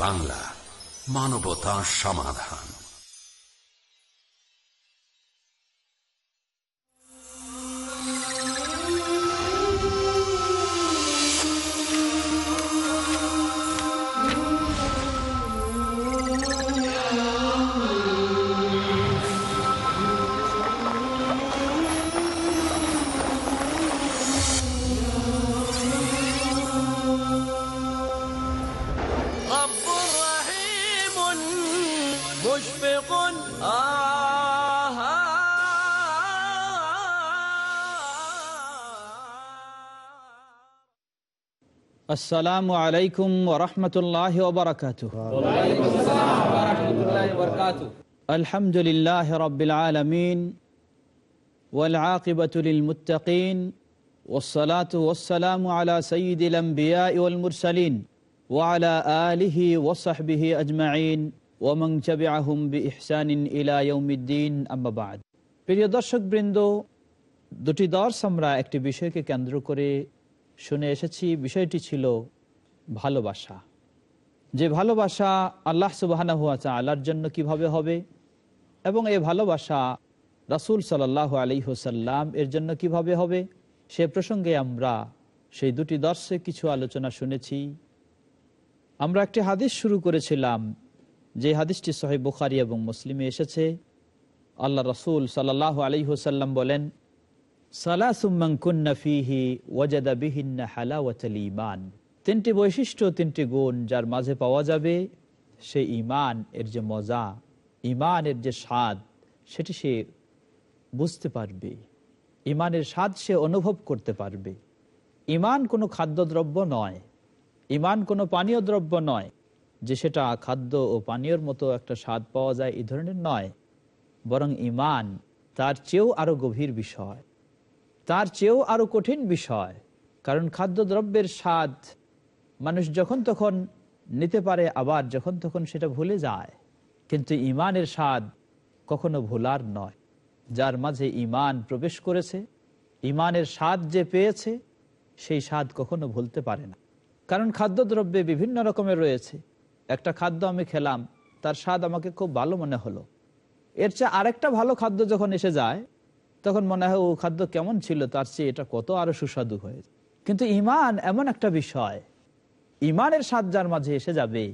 বাংলা মানবতা সমাধান। আসসালামু আলাইকুম ওরহমতুল্লাহ ওবরাকাত আলহামদুলিল্লাহ রবিল আলমিন ওয়ালাকিবতুল মুতাকিন ওসলাত ওসালাম আলা সঈদুল আম্বিয়া ইউল ওয়ালা আলিহি ওসাহবিহি আজমাইন ওমং চবিআহম বি ইহসানিন ইলা ইউমিদ্দিন আম্মাবাদ প্রিয় দর্শকবৃন্দ, দুটি দর্শ আমরা একটি বিষয়কে কেন্দ্র করে শুনে এসেছি, বিষয়টি ছিল ভালোবাসা। যে ভালোবাসা আল্লাহ সুবাহানা হুয়া আল্লাহর জন্য কীভাবে হবে এবং এই ভালোবাসা রাসুল সাল্লাহ আলী হুসাল্লাম এর জন্য কীভাবে হবে, সে প্রসঙ্গে আমরা সেই দুটি দর্শে কিছু আলোচনা শুনেছি। আমরা একটি হাদিস শুরু করেছিলাম, যে হাদিসটি সোহেব বুখারি এবং মুসলিমে এসেছে। আল্লাহ রসুল সাল্লাহ আলী হুসাল্লাম বলেন তিনটি বৈশিষ্ট্য, তিনটি গুণ যার মাঝে পাওয়া যাবে সে ইমান এর যে মজা ইমান এর যে স্বাদ, সেটি সে বুঝতে পারবে। ইমানের স্বাদ সে অনুভব করতে পারবে। ইমান কোনো খাদ্যদ্রব্য নয়। ইমান কোনো পানীয় দ্রব্য নয়। যে সেটা খাদ্য ও পানীয়র মতো একটা স্বাদ পাওয়া যায় এই ধরনের নয়। বরং ইমান তার চেয়েও আরও গভীর বিষয়। তার চেয়েও আরও কঠিন বিষয়। কারণ খাদ্যদ্রব্যের স্বাদ মানুষ যখন তখন নিতে পারে, আবার যখন তখন সেটা ভুলে যায়। কিন্তু ইমানের স্বাদ কখনো ভোলার নয়। যার মাঝে ইমান প্রবেশ করেছে ইমানের স্বাদ যে পেয়েছে, সেই স্বাদ কখনো ভুলতে পারে না। কারণ খাদ্যদ্রব্যে বিভিন্ন রকমের রয়েছে। একটা খাদ্য আমি খেলাম, তার স্বাদ আমাকে খুব ভালো মনে হলো। এর চেয়ে আরেকটা ভালো খাদ্য যখন এসে যায় তখন মনে হয়, ও খাদ্য কেমন ছিল? তার চেয়ে এটা কত আরও সুস্বাদু হয়ে কিন্তু ইমান এমন একটা বিষয় ইমানের স্বাদ যার মাঝে এসে যাবে,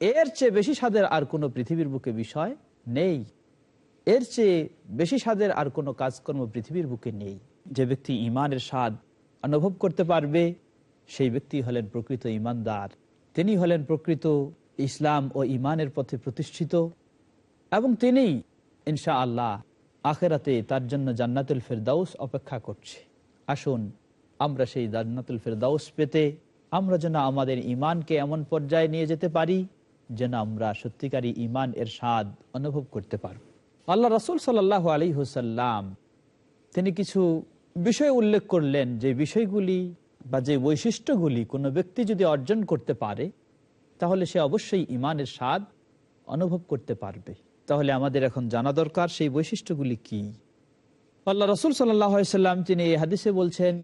এর চেয়ে বেশি স্বাদের আর কোনো পৃথিবীর বুকে বিষয় নেই। এর চেয়ে বেশি স্বাদের আর কোনো কাজকর্ম পৃথিবীর বুকে নেই। যে ব্যক্তি ইমানের স্বাদ অনুভব করতে পারবে, সেই ব্যক্তি হলেন প্রকৃত ইমানদার তিনি হলেন প্রকৃত ইসলাম ও ইমানের পথে প্রতিষ্ঠিত এবং তিনি ইনশা আল্লাহ আখেরাতে তার জন্য জান্নাতুল ফেরদাউস অপেক্ষা করছে। আসুন, আমরা সেই জান্নাতুল ফেরদাউস পেতে আমরা যেন আমাদের ইমানকে এমন পর্যায়ে নিয়ে যেতে পারি যেন আমরা সত্যিকারী ইমান এর স্বাদ অনুভব করতে পারব। আল্লাহ রসুল সাল্লাহ আলী হুসাল্লাম তিনি কিছু বিষয় উল্লেখ করলেন যে বিষয়গুলি বা যে বৈশিষ্ট্যগুলি কোনো ব্যক্তি যদি অর্জন করতে পারে তাহলে সে অবশ্যই ইমানের স্বাদ অনুভব করতে পারবে। তাহলে আমাদের এখন জানা দরকার, সেই বৈশিষ্ট্যগুলি কি? আল্লাহ রসুল সাল্লাম তিনি এই হাদিসে বলছেন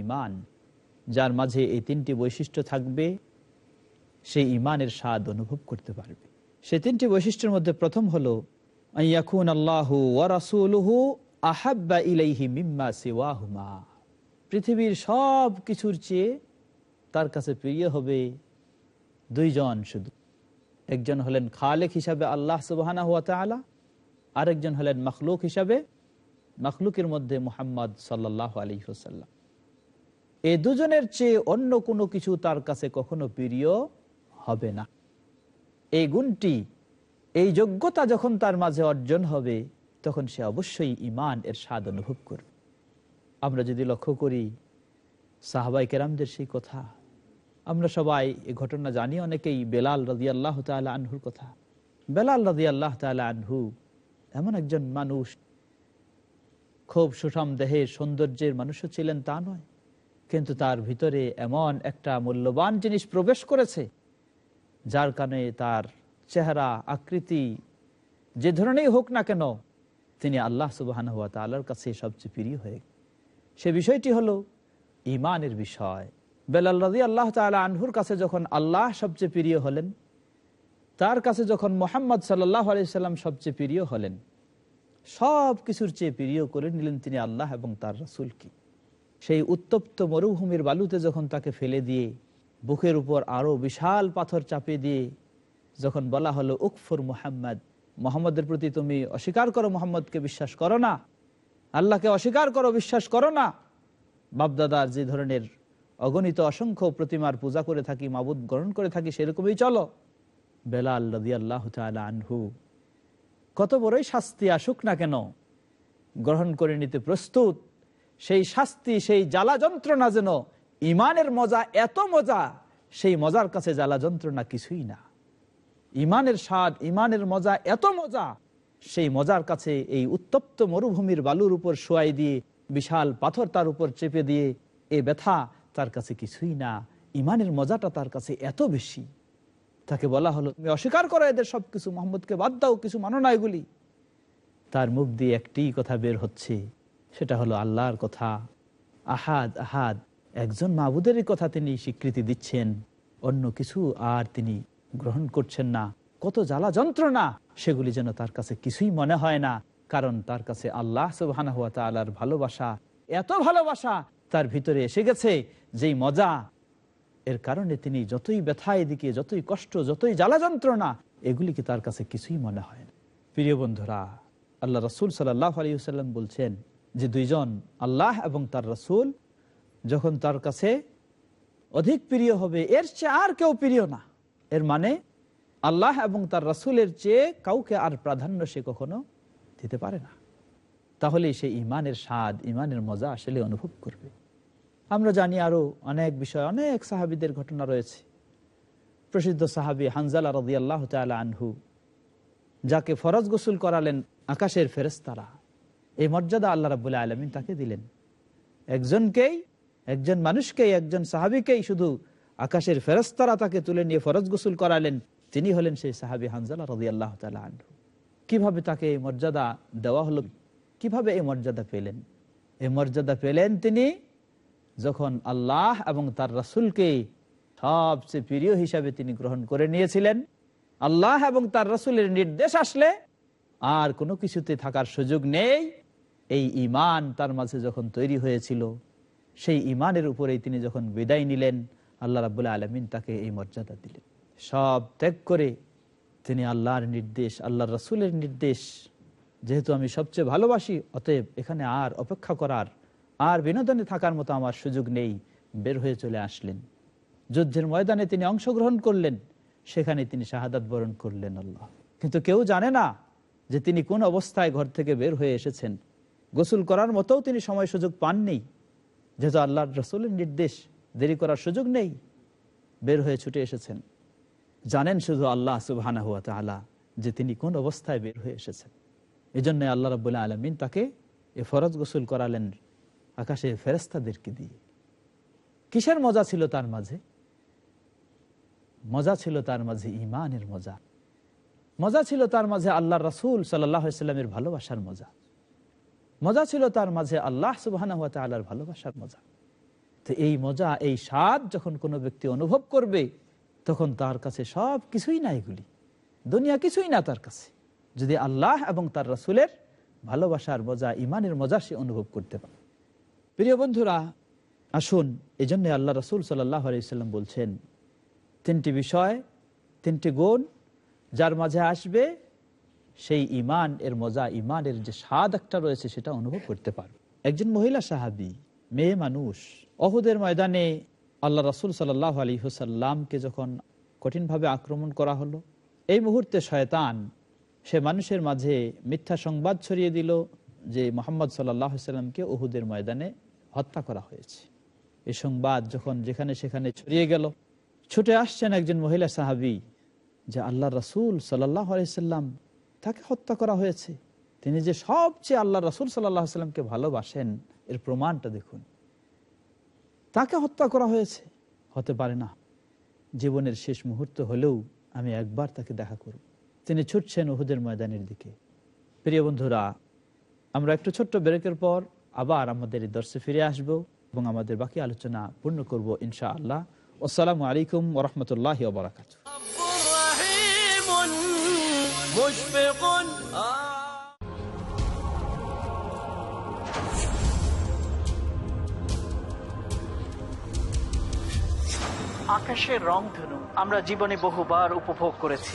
ইমান যার মাঝে এই তিনটি বৈশিষ্ট্য থাকবে সেই ইমানের স্বাদ অনুভব করতে পারবে। সেই তিনটি বৈশিষ্ট্যের মধ্যে প্রথম হলো ইলাইহি মিম্মা পৃথিবীর সব কিছুর চেয়ে তার কাছে প্রিয় হবে দুইজন শুধু। একজন হলেন খালেক হিসাবে আল্লাহ সুবাহানা হুয়া তালা আরেকজন হলেন মখলুক হিসাবে মখলুকের মধ্যে মুহাম্মদ সাল্লাহ আলী হুসাল্লাম এই দুজনের চেয়ে অন্য কোনো কিছু তার কাছে কখনো প্রিয় হবে না। এই গুণটি, এই যোগ্যতা যখন তার মাঝে অর্জন হবে, তখন সে অবশ্যই ইমান এর স্বাদ অনুভব করবে। আমরা যদি লক্ষ্য করি সাহাবাই কেরামদের সেই কথা আমরা সবাই এ ঘটনা জানি। অনেকেই বেলাল রাজি আল্লাহ আনহুর কথা। বেলাল রাজি আল্লাহ আনহু এমন একজন মানুষ, খুব সুষম দেহের সৌন্দর্যের মানুষও ছিলেন তা নয়। কিন্তু তার ভিতরে এমন একটা মূল্যবান জিনিস প্রবেশ করেছে, যার কারণে তার চেহারা, আকৃতি যে ধরনেরই হোক না কেন, তিনি আল্লাহ সুবাহান হুয়া তাল্লার কাছে সবচেয়ে প্রিয় হয়ে। সে বিষয়টি হলো ইমানের বিষয়। বেলাল রাজি আল্লাহ তালা আনহুর কাছে যখন আল্লাহ সবচেয়ে প্রিয় হলেন, তার কাছে যখন মোহাম্মদ সাল্লাহ আলাইসাল্লাম সবচেয়ে প্রিয় হলেন, সব কিছুর চেয়ে প্রিয় করে নিলেন তিনি আল্লাহ এবং তার রাসুলকে সেই উত্তপ্ত মরুভূমির বালুতে যখন তাকে ফেলে দিয়ে, বুকের উপর আরও বিশাল পাথর চাপিয়ে দিয়ে যখন বলা হলো, উকফুর মোহাম্মদ, মোহাম্মদের প্রতি তুমি অস্বীকার করো, মোহাম্মদকে বিশ্বাস করো না, আল্লাহকে অস্বীকার করো, বিশ্বাস করো না। বাপদাদার যে ধরনের অগণিত অসংখ্য প্রতিমার পূজা করে থাকি, মাবুদ গ্রহণ করে থাকি, সেরকমই চলো। বেলা আল্লাহ আনহু। কত বড়ই শাস্তি আসুক না কেন? গ্রহণ করে নিতে প্রস্তুত। সেই শাস্তি, সেই জ্বালা যন্ত্রণা যেন, ইমানের মজা এত মজা, সেই মজার কাছে জ্বালা যন্ত্রণা কিছুই না। ইমানের স্বাদ, ইমানের মজা এত মজা, সেই মজার কাছে এই উত্তপ্ত মরুভূমির বালুর উপর শোয়াই দিয়ে, বিশাল পাথর তার উপর চেপে দিয়ে, এ ব্যথা তার কাছে কিছুই না, ইমানের মজাটা তার কাছে এত বেশি। তাকে বলা হলো, তুমি অস্বীকার করো এদের সবকিছু, মোহাম্মদকে বাদ দাও, কিছু মানো না এগুলি। তার মুখ দিয়ে একটি কথা বের হচ্ছে, সেটা হলো আল্লাহর কথা। আহাদ আহাদ, একজন মাবুদেরই কথা তিনি স্বীকৃতি দিচ্ছেন, অন্য কিছু আর তিনি গ্রহণ করছেন না। কত জ্বালা যন্ত্রণা, সেগুলি যেন তার কাছে কিছুই মনে হয় না, কারণ তার কাছে আল্লাহ সুবাহ ভালোবাসা, এত ভালোবাসা তার ভিতরে এসে গেছে যেই মজা। এর কারণে তিনি যতই ব্যথা এদিকে, যতই কষ্ট, যতই জ্বালা যন্ত্রণা এগুলিকে তার কাছে কিছুই মনে হয় না। প্রিয় বন্ধুরা, আল্লাহ রসুল সাল্লাহ আলিয়াল্লাম বলছেন যে দুইজন, আল্লাহ এবং তার রসুল, যখন তার কাছে অধিক প্রিয় হবে, এর চেয়ে আর কেউ প্রিয় না। এর মানে আল্লাহ এবং তার রসুলের চেয়ে কাউকে আর প্রাধান্য সে কখনো দিতে পারে না। তাহলে সে ইমানের স্বাদ, ইমানের মজা আসলে অনুভব করবে। আমরা জানি আরও অনেক বিষয়, অনেক সাহাবিদের ঘটনা রয়েছে। প্রসিদ্ধ সাহাবি হানজালা রদি আল্লাহ আনহু, যাকে ফরজ গোসুল করালেন আকাশের ফেরেস্তারা এই মর্যাদা আল্লাহ রাবুল্লাহ আলমিন তাকে দিলেন। একজনকেই, একজন মানুষকেই, একজন সাহাবিকেই শুধু আকাশের ফেরস্তারা তাকে তুলে নিয়ে ফরজ গোসুল করালেন, তিনি হলেন সেই সাহাবি হানজালা রদি আল্লাহ আনহু। কীভাবে তাকে এই মর্যাদা দেওয়া হলো? কীভাবে এই মর্যাদা পেলেন? এই মর্যাদা পেলেন তিনি যখন আল্লাহ এবং তার রাসুলকে সবচেয়ে প্রিয় হিসাবে তিনি গ্রহণ করে নিয়েছিলেন, আল্লাহ এবং তার রাসুলের নির্দেশ আসলে আর কোনো কিছুতে থাকার সুযোগ নেই। এই ইমান তার মাঝে যখন তৈরি হয়েছিল, সেই ইমানের উপরেই তিনি যখন বিদায় নিলেন, আল্লাহ রাবুল্লাহ আলমিন তাকে এই মর্যাদা দিলেন। সব ত্যাগ করে তিনি আল্লাহর নির্দেশ আল্লাহ রসুলের নির্দেশ যেহেতু আমি সবচেয়ে ভালোবাসি, অতএব এখানে আর অপেক্ষা করার, আর বিনোদনে থাকার মতো আমার সুযোগ নেই। বের হয়ে চলে আসলেন। যুদ্ধের ময়দানে তিনি অংশগ্রহণ করলেন, সেখানে তিনি শাহাদাত বরণ করলেন আল্লাহ। কিন্তু কেউ জানে না যে তিনি কোন অবস্থায় ঘর থেকে বের হয়ে এসেছেন। গোসল করার মতো তিনি সময় সুযোগ পাননি। যেহেতু আল্লাহ রসুলের নির্দেশ, দেরি করার সুযোগ নেই। বের হয়ে ছুটে এসেছেন। জানেন শুধু আল্লাহ সুবাহ যে তিনি কোন অবস্থায় বের হয়ে এসেছেন। এই জন্য আল্লাহ রবাহ আলমিন তাকে এ ফরজ গোসল করালেন আকাশে ফেরস্তাদেরকে দিয়ে। কিসের মজা ছিল তার মাঝে? মজা ছিল তার মাঝে ইমানের মজা। মজা ছিল তার মাঝে আল্লাহ রসুল সাল্লামের ভালোবাসার মজা। মজা ছিল তার মাঝে আল্লাহ সুবাহ আল্লাহর ভালোবাসার মজা। তো এই মজা, এই স্বাদ যখন কোনো ব্যক্তি অনুভব করবে, তখন তার কাছে সব কিছুই না এগুলি। দুনিয়া কিছুই না তার কাছে। যদি আল্লাহ এবং তার রসুলের ভালোবাসার মজা ইমানের মজা সে অনুভব করতে পারে। প্রিয় বন্ধুরা, আসুন এই জন্য আল্লাহ রসুল সাল্লাহ বলছেন, তিনটি বিষয়, তিনটি গুণ যার মাঝে আসবে সেই ইমান এর মজা ইমানের যে স্বাদ একটা রয়েছে সেটা অনুভব করতে পারবে। একজন মহিলা সাহাবি, মেয়ে মানুষ, অহুদের ময়দানে আল্লাহ রসুল সাল্লাহ আলী হুসাল্লামকে যখন কঠিনভাবে আক্রমণ করা হলো, এই মুহূর্তে শয়তান সে মানুষের মাঝে মিথ্যা সংবাদ ছড়িয়ে দিল যে মোহাম্মদ সাল্লাহ সাল্লামকে ওহুদের ময়দানে হত্যা করা হয়েছে। এ সংবাদ যখন যেখানে সেখানে ছড়িয়ে গেল, ছুটে আসছেন একজন মহিলা সাহাবি যে আল্লাহ রসুল সাল্লাহ আলাইসাল্লাম তাকে হত্যা করা হয়েছে। তিনি যে সবচেয়ে আল্লাহ রসুল সাল্লাহ সাল্লামকে ভালোবাসেন, এর প্রমাণটা দেখুন। তাকে হত্যা করা হয়েছে। হতে পারে না। জীবনের শেষ মুহূর্ত হলেও আমি একবার তাকে দেখা করব। তিনি ছুটছেন উহুদের ময়দানের দিকে। প্রিয় বন্ধুরা, আমরা একটু ছোট্ট ব্রেকের পর আবার আমাদের এই দর্শে ফিরে আসব এবং আমাদের বাকি আলোচনা পূর্ণ করব ইনশা আল্লাহ আসসালামু আলাইকুম ওরহমতুল্লাহ বারাকাত আকাশের রংধনু আমরা জীবনে বহুবার উপভোগ করেছি।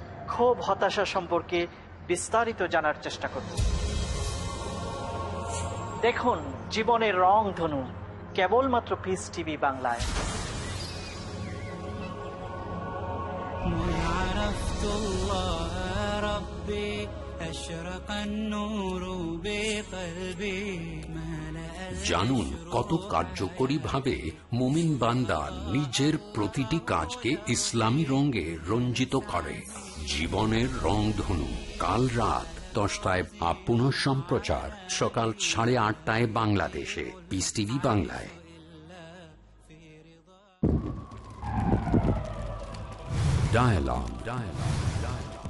ক্ষোভ হতাশা সম্পর্কে বিস্তারিত জানার চেষ্টা করব দেখুন জীবনের রং ধনু কেবলমাত্র পিস টিভি বাংলায় عرفت الله ربي জানুন কত কার্যকরী ভাবে মুমিন বান্দা নিজের প্রতিটি কাজকে ইসলামী রঙে রঞ্জিত করে। জীবনের রংধনু কাল রাত দশটায় আপন সম্প্রচার। সকাল সাড়ে আটটায় বাংলাদেশে। পিস টিভি বাংলায়। Dialogue. Dialogue.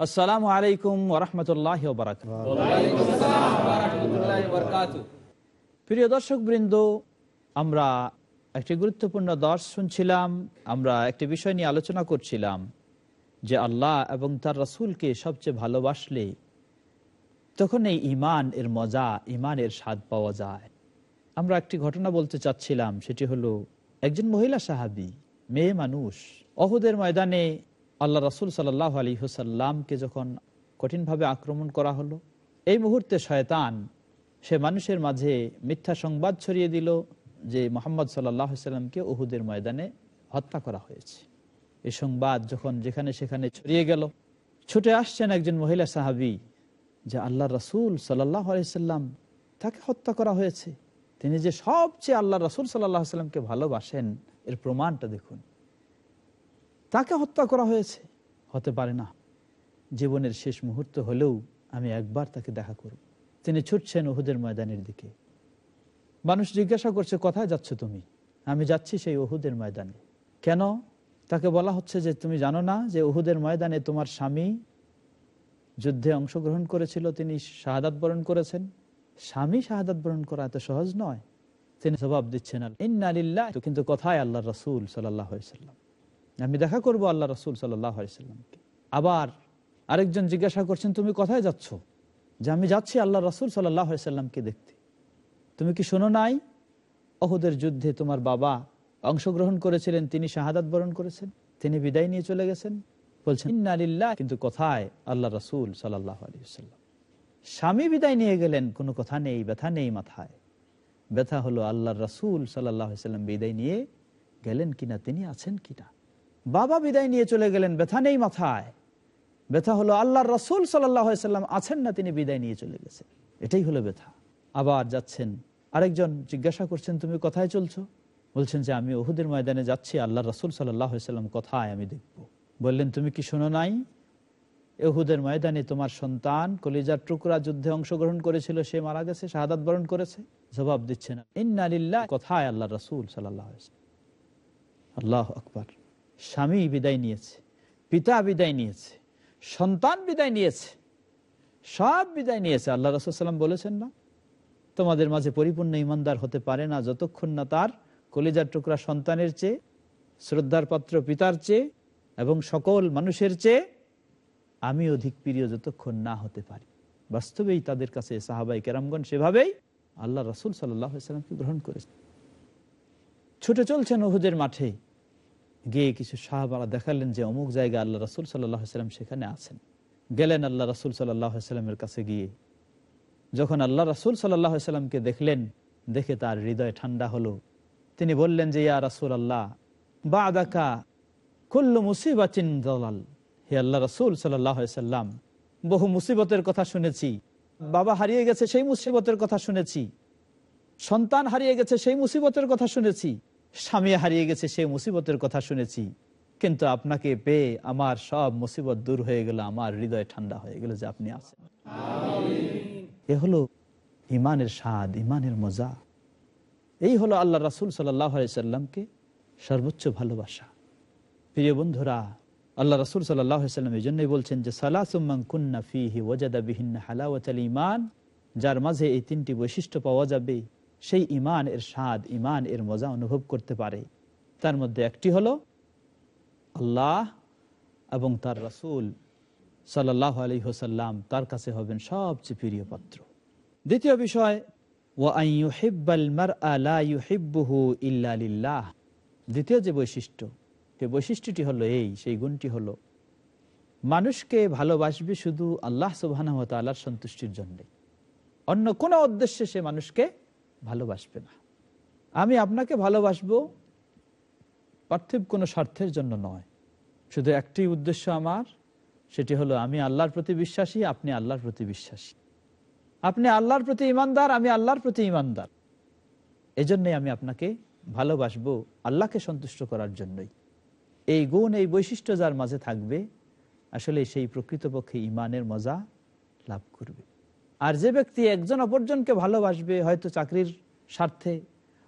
আসসালামু আলাইকুম ওরহমতুল্লাহ প্রিয় দর্শক বৃন্দ আমরা একটি গুরুত্বপূর্ণ দর্শ শুনছিলাম আমরা একটি বিষয় নিয়ে আলোচনা করছিলাম যে আল্লাহ এবং তার রাসূলকে সবচেয়ে ভালোবাসলে তখন এই ইমান এর মজা ইমান এর স্বাদ পাওয়া যায়। আমরা একটি ঘটনা বলতে চাচ্ছিলাম সেটি হলো একজন মহিলা সাহাবি মেয়ে মানুষ অহুদের ময়দানে আল্লাহ রাসুল সাল্লাহ আলী হুসাল্লামকে যখন কঠিনভাবে আক্রমণ করা হলো, এই মুহূর্তে শয়তান সে মানুষের মাঝে মিথ্যা সংবাদ ছড়িয়ে দিল যে মোহাম্মদ সাল্লাহ সাল্লামকে ওহুদের ময়দানে হত্যা করা হয়েছে। এই সংবাদ যখন যেখানে সেখানে ছড়িয়ে গেল, ছুটে আসছেন একজন মহিলা সাহাবি যে আল্লাহ রসুল সাল্লাহ আলাইসাল্লাম তাকে হত্যা করা হয়েছে। তিনি যে সবচেয়ে আল্লাহ রসুল সাল্লাহ সাল্লামকে ভালোবাসেন, এর প্রমাণটা দেখুন। তাকে হত্যা করা হয়েছে। হতে পারে না। জীবনের শেষ মুহূর্ত হলেও আমি একবার তাকে দেখা করব। তিনি ছুটছেন ওহুদের ময়দানের দিকে। মানুষ জিজ্ঞাসা করছে, কোথায় যাচ্ছ তুমি? আমি যাচ্ছি সেই ওহুদের ময়দানে। কেন? তাকে বলা হচ্ছে যে, তুমি জানো না যে ওহুদের ময়দানে তোমার স্বামী যুদ্ধে অংশগ্রহণ করেছিল, তিনি শাহাদাত বরণ করেছেন? স্বামী শাহাদাত বরণ করা এত সহজ নয়। তিনি জবাব দিচ্ছেন তো কিন্তু কথায় আল্লাহ রসুল সাল্লাহ সাল্লাম। আমি দেখা করব আল্লাহ রসুল সাল্লাহ সাল্লামকে। আবার আরেকজন জিজ্ঞাসা করছেন, তুমি কোথায় যাচ্ছ? যে, আমি যাচ্ছি আল্লাহ রসুল সাল্লাহ সাল্লামকে দেখতে। তুমি কি শোনো নাই? অহুদের যুদ্ধে তোমার বাবা অংশগ্রহণ করেছিলেন, তিনি শাহাদাত বরণ করেছেন, তিনি বিদায় নিয়ে চলে গেছেন। বলছেন কিন্তু কোথায় আল্লাহ রসুল সাল্লাহ স্বামী বিদায় নিয়ে গেলেন, কোনো কথা নেই, ব্যথা নেই মাথায়। ব্যথা হলো আল্লাহ রসুল সাল্লাহ সাল্লাম বিদায় নিয়ে গেলেন কিনা, তিনি আছেন কিনা? বাবা বিদায় নিয়ে চলে গেলেন ব্যথা নেই মাথায়। ব্যথা হলো আল্লাহ রসুল সাল্লাম আছেন না, তিনি বিদায় নিয়ে চলে গেছেন। এটাই হলো ব্যথা। আবার যাচ্ছেন, আরেকজন জিজ্ঞাসা করছেন, তুমি কোথায় চলছো? বলছেন যে, আমি ওহুদের ময়দানে যাচ্ছি আল্লাহ রসুল সাল্লাম কোথায় আমি দেখব। বললেন, তুমি কি শোনো নাই? এহুদের ময়দানে তোমার সন্তান কলিজার টুকরা যুদ্ধে অংশগ্রহণ করেছিল, সে মারা গেছে, শাহাদাত বরণ করেছে? জবাব দিচ্ছে না। ইন্নালিল্লাহ কোথায় আল্লাহ রসুল সাল্লাহ আল্লাহ আকবর। স্বামী বিদায় নিয়েছে, পিতা বিদায় নিয়েছে, সন্তান বিদায় নিয়েছে, সব বিদায় নিয়েছে। আল্লাহ রসুলাম বলেছেন না? তোমাদের মাঝে পরিপূর্ণ ইমানদার হতে পারে না যতক্ষণ না তার কলিজার টুকরা সন্তানের চেয়ে, শ্রদ্ধার পাত্র পিতার চেয়ে এবং সকল মানুষের চেয়ে আমি অধিক প্রিয় যতক্ষণ না হতে পারি। বাস্তবেই তাদের কাছে সাহাবাই কেরামগণ সেভাবেই আল্লাহ রসুল সাল্লামকে গ্রহণ করেছে ছুটে চলছেন ওহুদের মাঠে। গিয়ে কিছু সাহাবারা দেখালেন যে অমুক জায়গায় আল্লাহ রসুল সাল্লাম সেখানে আছেন। গেলেন আল্লাহ রসুল সাল্লামের কাছে গিয়ে। যখন আল্লাহ রসুল সাল্লামকে দেখলেন, দেখে তার হৃদয় ঠান্ডা হলো। তিনি বললেন যে, ইয়া রসুল আল্লাহ বা আদাকা কুল্লু মুসিবাচিন দলাল। হে আল্লাহ রসুল সাল্লাম, বহু মুসিবতের কথা শুনেছি। বাবা হারিয়ে গেছে সেই মুসিবতের কথা শুনেছি। সন্তান হারিয়ে গেছে সেই মুসিবতের কথা শুনেছি। স্বামী হারিয়ে গেছে সেই মুসিবতের কথা শুনেছি। কিন্তু আপনাকে পেয়ে আমার সব মুসিবত দূর হয়ে গেল, আমার হৃদয় ঠান্ডা হয়ে গেল যে আপনি আছেন। এ হলো ইমানের স্বাদ ইমানের মজা। এই হলো আল্লাহ রাসুল সাল্লামকে সর্বোচ্চ ভালোবাসা। প্রিয় বন্ধুরা, আল্লাহ রসুল সাল্লাম এই জন্যই বলছেন যে সালাসুম্মান কুন্না ফিহি ওজাদা বিহিন হালাওয়াত ইমান যার মাঝে এই তিনটি বৈশিষ্ট্য পাওয়া যাবে। সেই ইমান এর স্বাদ ইমান এর মজা অনুভব করতে পারে। তার মধ্যে একটি হলো আল্লাহ এবং তার রসুল সাল্লাহ আলী হোসাল্লাম তার কাছে হবেন সবচেয়ে প্রিয় পাত্র। দ্বিতীয় বিষয় দ্বিতীয় যে বৈশিষ্ট্য, সে বৈশিষ্ট্যটি হলো এই, সেই গুণটি হলো মানুষকে ভালোবাসবে শুধু আল্লাহ সুবাহ সন্তুষ্টির জন্যে। অন্য কোনো উদ্দেশ্যে সে মানুষকে ভালোবাসবে না। আমি আপনাকে ভালোবাসবো পার্থিব কোনো স্বার্থের জন্য নয়। শুধু একটি উদ্দেশ্য আমার, সেটি হলো আমি আল্লাহর প্রতি বিশ্বাসী, আপনি আল্লাহর প্রতি বিশ্বাসী। আপনি আল্লাহর প্রতি ইমানদার, আমি আল্লাহর প্রতি ইমানদার। এজন্যই আমি আপনাকে ভালোবাসবো আল্লাহকে সন্তুষ্ট করার জন্যই। এই গুণ, এই বৈশিষ্ট্য যার মাঝে থাকবে আসলে সেই প্রকৃতপক্ষে ইমানের মজা লাভ করবে। আর যে ব্যক্তি একজন অপরজনকে ভালোবাসবে হয়তো চাকরির স্বার্থে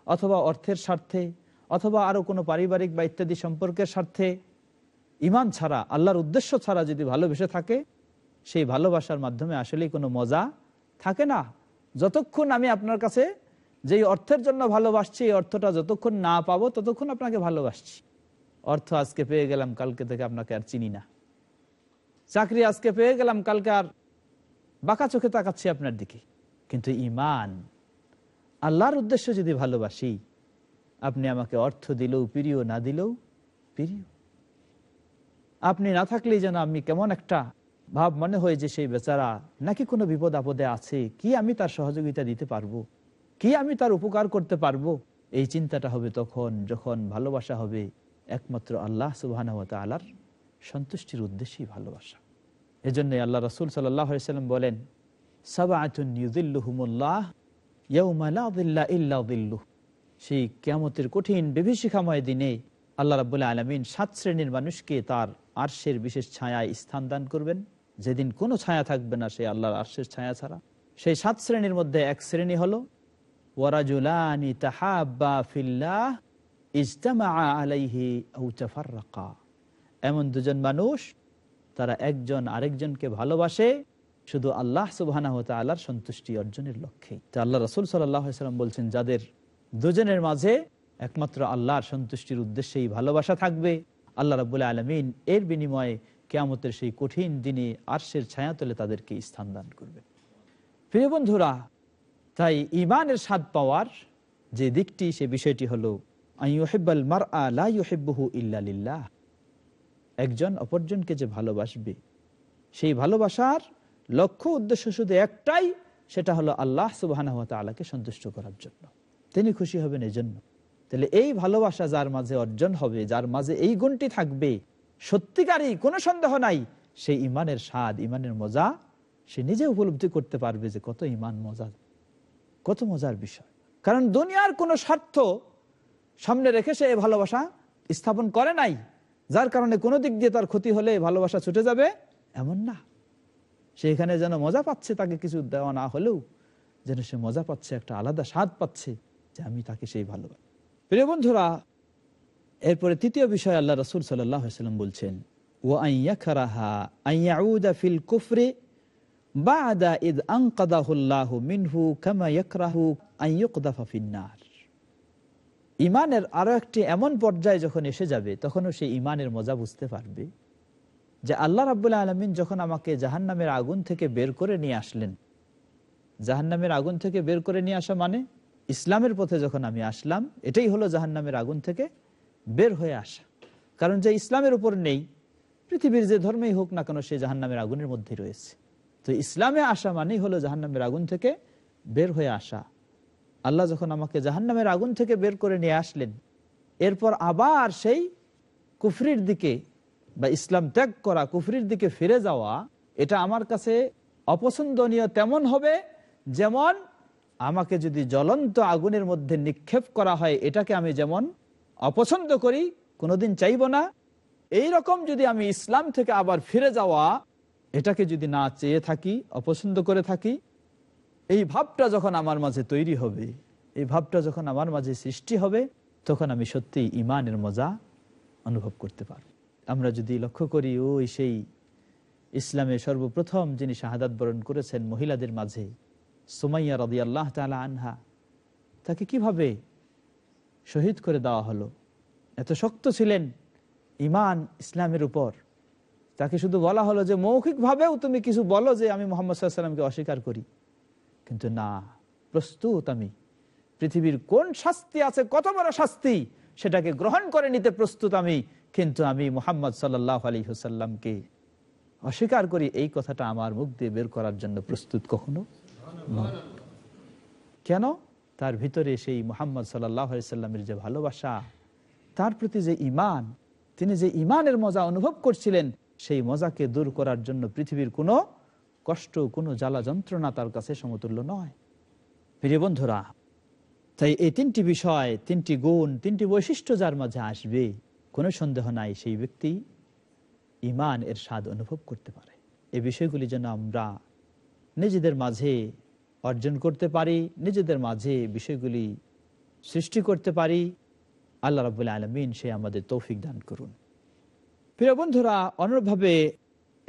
অথবা অর্থের স্বার্থে অথবা আরও কোনো পারিবারিক বা ইত্যাদি সম্পর্কের স্বার্থে, ইমান ছাড়া, আল্লাহর উদ্দেশ্য ছাড়া যদি ভালোবেসে থাকে, সেই ভালোবাসার মাধ্যমে আসলেই কোনো মজা থাকে না। যতক্ষণ আমি আপনার কাছে যেই অর্থের জন্য ভালোবাসছি, এই অর্থটা যতক্ষণ না পাবো, ততক্ষণ আপনাকে ভালোবাসছি। অর্থ আজকে পেয়ে গেলাম, কালকে থেকে আপনাকে আর চিনি না। চাকরি আজকে পেয়ে গেলাম, কালকে আর বাঁকা চোখে তাকাচ্ছি আপনার দিকে। কিন্তু ইমান আল্লাহর উদ্দেশ্য যদি ভালোবাসি, আপনি আমাকে অর্থ দিলেও, প্রিয় না দিলেও, প্রিয়। আপনি না থাকলেই যেন আমি কেমন একটা ভাব মনে হয় যে সেই বেচারা নাকি কোনো বিপদ আপদে আছে, কি আমি তার সহযোগিতা দিতে পারব? কি আমি তার উপকার করতে পারব? এই চিন্তাটা হবে তখন, যখন ভালোবাসা হবে একমাত্র আল্লাহ সুবাহ আলার সন্তুষ্টির উদ্দেশ্যেই ভালোবাসা। এজন্য আল্লাহ রসুল সাল্লাম বলেন সেই কেমতের কঠিন বিভীষিকাময় দিনে আল্লাহ রাবুল্লাহ আলমিন সাত শ্রেণির মানুষকে তার আর্শের বিশেষ ছায়ায় স্থান দান করবেন। যেদিন কোনো ছায়া থাকবে না সেই আল্লাহর আর্শের ছায়া ছাড়া। সেই সাত শ্রেণির মধ্যে এক শ্রেণি হলো ওয়ারাজুলানি আলাইহি এমন দুজন মানুষ তারা একজন আরেকজনকে ভালোবাসে, শুধু আল্লাহ সুবাহ আল্লাহর সন্তুষ্টি অর্জনের লক্ষ্যে। আল্লাহ রসুল সাল্লাম বলছেন, যাদের দুজনের মাঝে একমাত্র আল্লাহর সন্তুষ্টির উদ্দেশ্যেই ভালোবাসা থাকবে, আল্লাহ রাবুল্লাহ আলমিন এর বিনিময়ে কেয়ামতের সেই কঠিন দিনে আর্শের ছায়া তোলে তাদেরকে স্থান দান করবে প্রিয় বন্ধুরা, তাই ইমানের স্বাদ পাওয়ার যে দিকটি, সে বিষয়টি হলো মার আলাইহেব্বহু ইল্লাহ একজন অপরজনকে যে ভালোবাসবে। সেই ভালোবাসার লক্ষ্য, উদ্দেশ্য শুধু একটাই, সেটা হলো আল্লাহ সুবাহ আলাকে সন্তুষ্ট করার জন্য। তিনি খুশি হবেন এই জন্য তাহলে এই ভালোবাসা যার মাঝে অর্জন হবে, যার মাঝে এই গুণটি থাকবে, সত্যিকারই কোনো সন্দেহ নাই, সেই ইমানের স্বাদ, ইমানের মজা সে নিজে উপলব্ধি করতে পারবে যে কত ইমান মজা, কত মজার বিষয়। কারণ দুনিয়ার কোনো স্বার্থ সামনে রেখে সে ভালোবাসা স্থাপন করে নাই। যার কারণে কোনো দিক দিয়ে তার ক্ষতি হলে ভালোবাসা ছুটে যাবে, এমন না। সে এখানে যেন মজা পাচ্ছে, তাকে কিছু দেওয়া না হলেও যেন সে মজা পাচ্ছে, একটা আলাদা স্বাদ পাচ্ছে যে আমি তাকে সেই ভালোবাসি। প্রিয় বন্ধুরা, এরপরে তৃতীয় বিষয় আল্লাহ রসুল সাল্লাম বলছেন ও আইয়া খারাহা আইয়া ফিল কুফরে বাদা ইদ আংকাদাহুল্লাহ মিনহু কামা ইয়াকরাহু আইয়ুকদাফা ফিন্নার ইমানের আরও একটি এমন পর্যায়ে যখন এসে যাবে, তখনও সে ইমানের মজা বুঝতে পারবে। যে আল্লাহ রাবুল্লাহ আলমিন যখন আমাকে জাহান্নামের আগুন থেকে বের করে নিয়ে আসলেন, জাহান্নামের আগুন থেকে বের করে নিয়ে আসা মানে ইসলামের পথে যখন আমি আসলাম, এটাই হলো জাহান্নামের আগুন থেকে বের হয়ে আসা। কারণ যে ইসলামের উপর নেই, পৃথিবীর যে ধর্মেই হোক না কেন সে জাহান্নামের আগুনের মধ্যেই রয়েছে। তো ইসলামে আসা মানেই হলো জাহান্নামের আগুন থেকে বের হয়ে আসা। আল্লাহ যখন আমাকে জাহান্নামের আগুন থেকে বের করে নিয়ে আসলেন, এরপর আবার সেই কুফরির দিকে বা ইসলাম ত্যাগ করা, কুফরির দিকে ফিরে যাওয়া, এটা আমার কাছে অপছন্দনীয় তেমন হবে যেমন আমাকে যদি জ্বলন্ত আগুনের মধ্যে নিক্ষেপ করা হয়, এটাকে আমি যেমন অপছন্দ করি, কোনোদিন চাইব না। এই রকম যদি আমি ইসলাম থেকে আবার ফিরে যাওয়া, এটাকে যদি না চেয়ে থাকি, অপছন্দ করে থাকি এই ভাবটা যখন আমার মাঝে তৈরি হবে, এই ভাবটা যখন আমার মাঝে সৃষ্টি হবে, তখন আমি সত্যি ইমানের মজা অনুভব করতে পারব। আমরা যদি লক্ষ্য করি, ওই সেই ইসলামে সর্বপ্রথম যিনি শাহাদাত বরণ করেছেন মহিলাদের মাঝে, সুমাইয়া রদি আল্লাহ তালা আনহা, তাকে কীভাবে শহীদ করে দেওয়া হলো? এত শক্ত ছিলেন ইমান ইসলামের উপর। তাকে শুধু বলা হলো যে, মৌখিকভাবেও তুমি কিছু বলো যে, আমি মোহাম্মদ সাল্লামকে অস্বীকার করি। কিন্তু না। প্রস্তুত আমি। পৃথিবীর কোন শাস্তি আছে, কত বড় শাস্তি, সেটাকে গ্রহণ করে নিতে প্রস্তুত আমি। কিন্তু আমি মোহাম্মদ সাল্লাহ আলী হুসাল্লামকে অস্বীকার করি, এই কথাটা আমার মুখ দিয়ে বের করার জন্য প্রস্তুত কখনো কেন? তার ভিতরে সেই মোহাম্মদ সাল্লাহ সাল্লামের যে ভালোবাসা, তার প্রতি যে ইমান তিনি যে ইমানের মজা অনুভব করছিলেন, সেই মজাকে দূর করার জন্য পৃথিবীর কোনো কষ্ট, কোনো জ্বালা যন্ত্রণা তার কাছে সমতুল্য নয়। প্রিয় বন্ধুরা, তাই এই তিনটি বিষয়, তিনটি গুণ, তিনটি বৈশিষ্ট্য যার মাঝে আসবে, কোনো সন্দেহ নাই সেই ব্যক্তি ইমান এর স্বাদ অনুভব করতে পারে। এই বিষয়গুলি যেন আমরা নিজেদের মাঝে অর্জন করতে পারি, নিজেদের মাঝে বিষয়গুলি সৃষ্টি করতে পারি। আল্লাহ রাবুল্লাহ আলমিন সে আমাদের তৌফিক দান করুন। প্রিয় বন্ধুরা, অনুরূপভাবে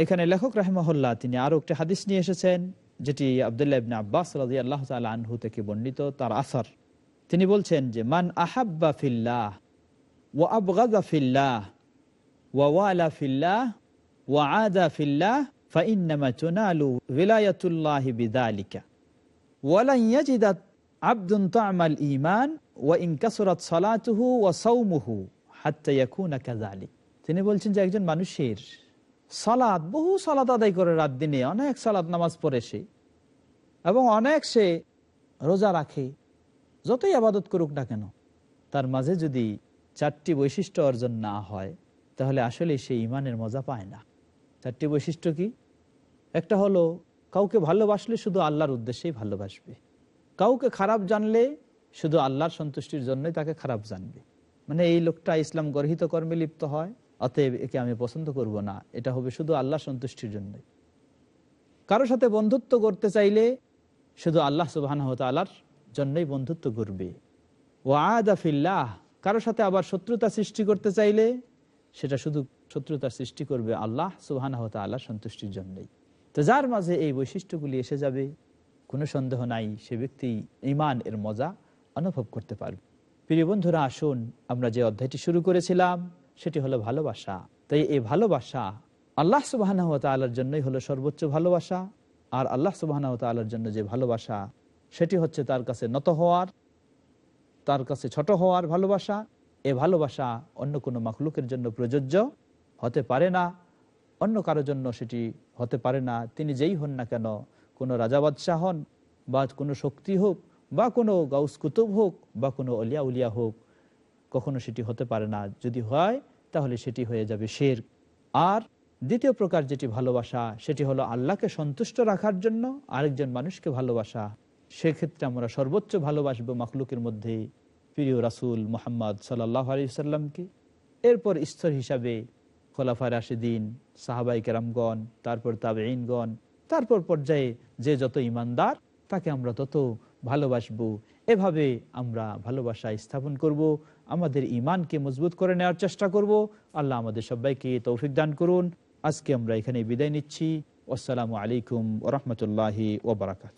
এখানে লেখক রাহেমহল্লা তিনি আরও একটি হাদিস নিয়ে এসেছেন, যেটি আবদুল্লাহ ইবনে আব্বাস রাজি আল্লাহ আনহু থেকে বর্ণিত, তার আসর। তিনি বলছেন যে, মান আহাব্বা ফিল্লাহ ও আবগাজা ফিল্লাহ তিনি বলছেন যে, একজন মানুষের সালাদ বহু সালাদ আদায় করে রাত দিনে, অনেক সালাদ নামাজ পড়ে সে। এবং অনেক সে রোজা রাখে, যতই আবাদত করুক না কেন। তার মাঝে যদি চারটি বৈশিষ্ট্য অর্জন না হয়, তাহলে আসলে সে ইমানের মজা পায় না। চারটি বৈশিষ্ট্য কি? একটা হলো, কাউকে ভালোবাসলে শুধু আল্লাহর উদ্দেশ্যেই ভালোবাসবে। কাউকে খারাপ জানলে শুধু আল্লাহর সন্তুষ্টির জন্যই তাকে খারাপ জানবে। মানে এই লোকটা ইসলাম গর্হিত কর্মে লিপ্ত হয়। অতএব একে আমি পছন্দ করব না। এটা হবে শুধু আল্লাহ সন্তুষ্টির জন্যই। কারোর সাথে বন্ধুত্ব করতে চাইলে শুধু আল্লাহ সুবাহ তালার জন্যই বন্ধুত্ব করবে। ও আদাফিল্লাহ কারোর সাথে আবার শত্রুতা সৃষ্টি করতে চাইলে সেটা শুধু শত্রুতা সৃষ্টি করবে আল্লাহ সুবাহ তাল্লাহ সন্তুষ্টির জন্যই। তো যার মাঝে এই বৈশিষ্ট্যগুলি এসে যাবে, কোনো সন্দেহ নাই, সে ব্যক্তি ইমান এর মজা অনুভব করতে পারবে। প্রিয় বন্ধুরা, আসুন আমরা যে অধ্যায়টি শুরু করেছিলাম সেটি হলো ভালোবাসা। তাই এই ভালোবাসা আল্লাহ সুবাহ জন্যই হলো সর্বোচ্চ ভালোবাসা। আর আল্লাহ সুবাহ তাল্লার জন্য যে ভালোবাসা, সেটি হচ্ছে তার কাছে নত হওয়ার, তার কাছে ছোট হওয়ার ভালোবাসা। এ ভালোবাসা অন্য কোনো মাখলুকের জন্য প্রযোজ্য হতে পারে না, অন্য কারোর জন্য সেটি হতে পারে না। তিনি যেই হন না কেন, কোনো রাজা বাদশাহ হন বা কোনো শক্তি হোক বা কোনো গাউস কুতুব হোক বা কোনো অলিয়া উলিয়া হোক, কখনো সেটি হতে পারে না। যদি হয় তাহলে সেটি হয়ে যাবে শের। আর দ্বিতীয় প্রকার যেটি ভালোবাসা, সেটি হলো আল্লাহকে সন্তুষ্ট রাখার জন্য আরেকজন মানুষকে ভালোবাসা। সেক্ষেত্রে আমরা সর্বোচ্চ ভালোবাসবো মাখলুকের মধ্যে প্রিয় রাসুল মোহাম্মদ সাল্লাহ আলি সাল্লামকে এরপর স্তর হিসাবে খোলাফা রাশেদিন সাহাবাই কেরামগণ, তারপর তাবেইনগণ তারপর পর্যায়ে যে যত ইমানদার তাকে আমরা তত ভালোবাসবো। এভাবে আমরা ভালোবাসা স্থাপন করব, আমাদের ইমানকে মজবুত করে নেওয়ার চেষ্টা করব। আল্লাহ আমাদের সবাইকে তৌফিক দান করুন। আজকে আমরা এখানে বিদায় নিচ্ছি। আসসালামু আলাইকুম ওরহমতুল্লাহি ওবরাকাত